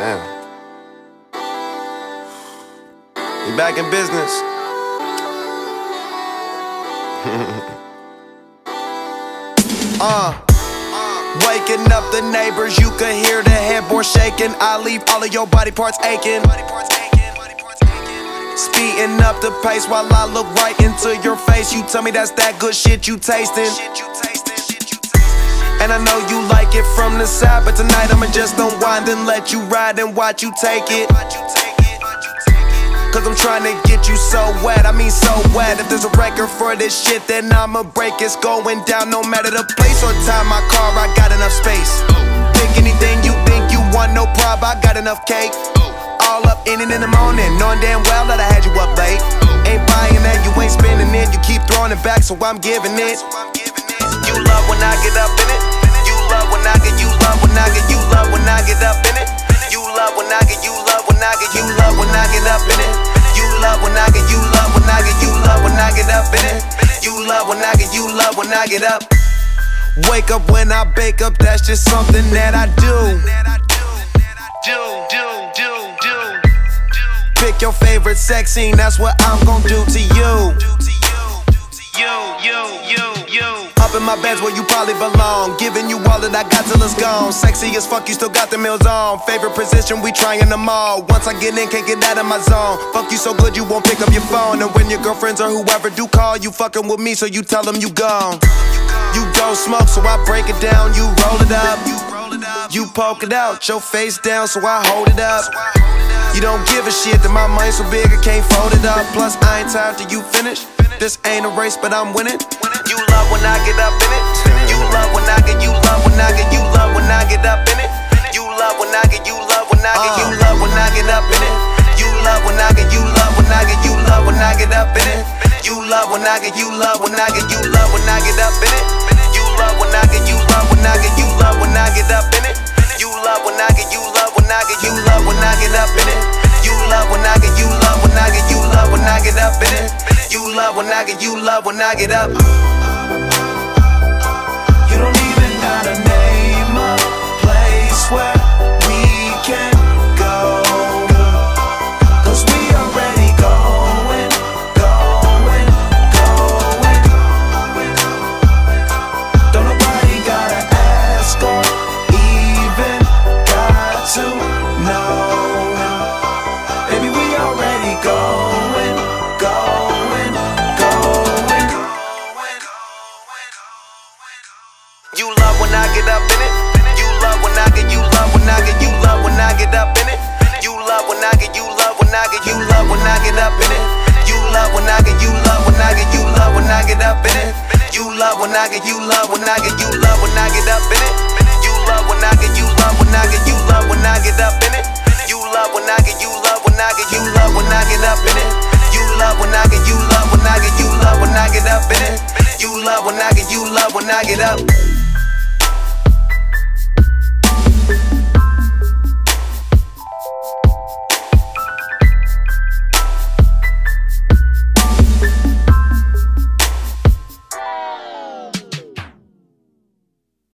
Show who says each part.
Speaker 1: Damn. We back in business. uh. Waking up the neighbors, you can hear the headboard shaking. I leave all of your body parts aching. Speeding up the pace while I look right into your face. You tell me that's that good shit you tasting. And I know you like it from the side, but tonight I'ma just unwind and let you ride and watch you take it. Cause I'm trying to get you so wet, I mean so wet. If there's a record for this shit, then I'ma break It's going down no matter the place or time. My car, I got enough space. Think anything you think you want, no problem, I got enough cake. All up in it in the morning, knowing damn well that I had you up late. Ain't buying that, you ain't spending it, you keep throwing it back, so I'm giving it. You love when I get up in it. You love when I get, you love when I get, you love when I get up in it. You love when I get, you love when I get, you love when I get up in it. You love when I get, you love when I get, you love when I get up in it. You love when I get, you love when I get up. Wake up when I bake up, that's just something that I do. Do, do, do, do. Pick your favorite sex scene, that's what I'm gonna do to you. You, my bed's where you probably belong. Giving you all that I got till it's gone. Sexy as fuck, you still got the meals on. Favorite position, we trying them all. Once I get in, can't get out of my zone. Fuck you so good, you won't pick up your phone. And when your girlfriends or whoever do call, you fucking with me, so you tell them you gone. You don't smoke, so I break it down. You roll it up. You poke it out, your face down, so I hold it up. You don't give a shit that my mind's so big, I can't fold it up. Plus, I ain't tired till you finish. This ain't a race, but I'm winning. You love when I get up in it. You love when I get, you love when I get, you love when I get up in it. You love when I get, you love when I get, you love when I get up in it. You love when I get, you love when I get, you love when I get up in it. You love when I get, you love when I get, you love when I get up in it. You love when I get, you love when I get, you love when I get up in it. You love when I get, you love when I get, you love when I get up in it. You love when I get, you love when I get, you love when I get up in it. You love when I get, you love when I get up. You love when I get up in it. You love when I get, you love when I get, you love when I get up in it. You love when I get, you when I get you love when I get up.